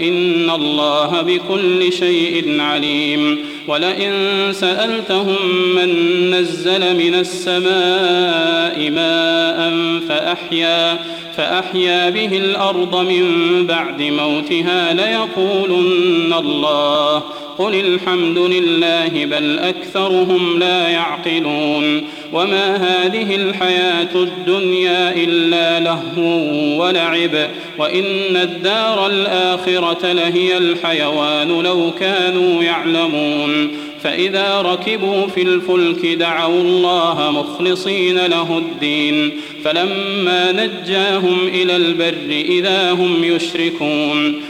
إن الله بكل شيء عليم ولئن سألتهم من نزل من السماء ماء فأحيا فأحيا به الأرض من بعد موتها ليقولن الله قل الحمد لله بل أكثرهم لا يعقلون وما هذه الحياة الدنيا إلا لهو ولعب وإن الدار الآخرة لهي الحيوان لو كانوا يعلمون فإذا ركبوا في الفلك دعوا الله مخلصين له الدين فلما نجاهم إلى البر إذا هم يشركون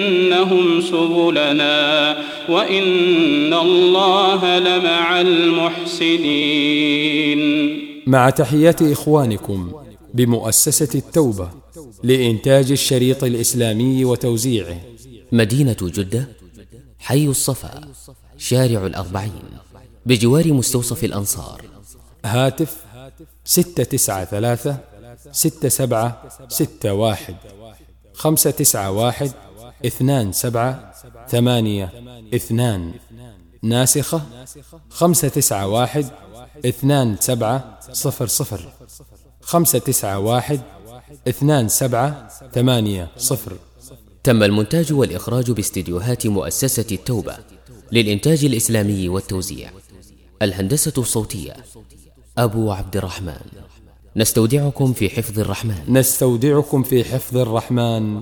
لنهدينهم سبلنا وإن الله لمع المحسنين. مع تحيات إخوانكم بمؤسسة التوبة لإنتاج الشريط الإسلامي وتوزيعه. مدينة جدة حي الصفا شارع الأربعين بجوار مستوصف الأنصار. هاتف ستة تسعة ثلاثة ستة سبعة ستة واحد خمسة تسعة واحد اثنان سبعة ثمانية اثنان. ناسخة؟ خمسة تسعة واحد اثنان سبعة صفر صفر. خمسة تسعة واحد اثنان سبعة ثمانية صفر. تم المونتاج والإخراج باستديوهات مؤسسة التوبة للإنتاج الإسلامي والتوزيع. الهندسة الصوتية أبو عبد الرحمن. نستودعكم في حفظ الرحمن. نستودعكم في حفظ الرحمن.